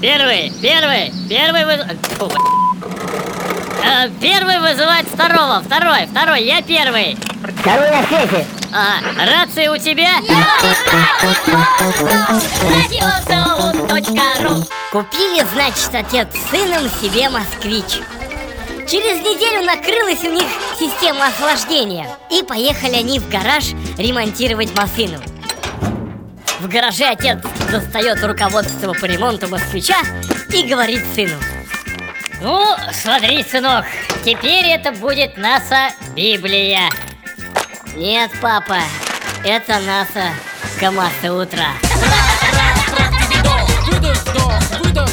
первый, первый, первый вы... Фу, э, Первый вызывает второго, второй, второй, я первый Второй на свете. а, Рация у тебя? Купили, значит, отец с сыном себе москвич. Через неделю накрылась у них система охлаждения. И поехали они в гараж ремонтировать машину. В гараже отец достает руководство по ремонту москвича и говорит сыну. Ну, смотри, сынок, теперь это будет наша Библия Нет, папа, это НАСА КамАЗа утра. Выдох, вдох, выдох,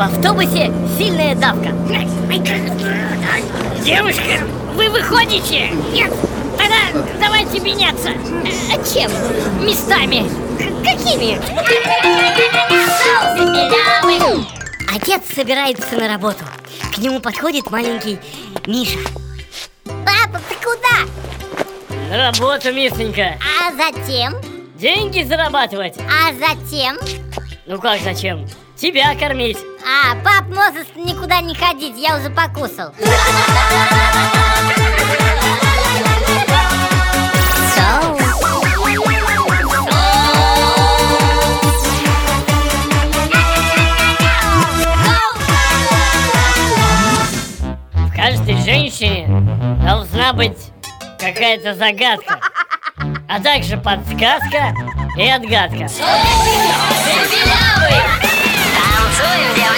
В автобусе сильная давка. Девушка, вы выходите? Нет, тогда давайте меняться А чем? местами какими? Отец собирается на работу. К нему подходит маленький Миша. Папа, ты куда? На работу, мисленька А затем? Деньги зарабатывать А затем? Ну как зачем? Тебя кормить А, пап, можешь никуда не ходить, я уже покусал. В каждой женщине должна быть какая-то загадка А также подсказка и отгадка Белявый! Yeah.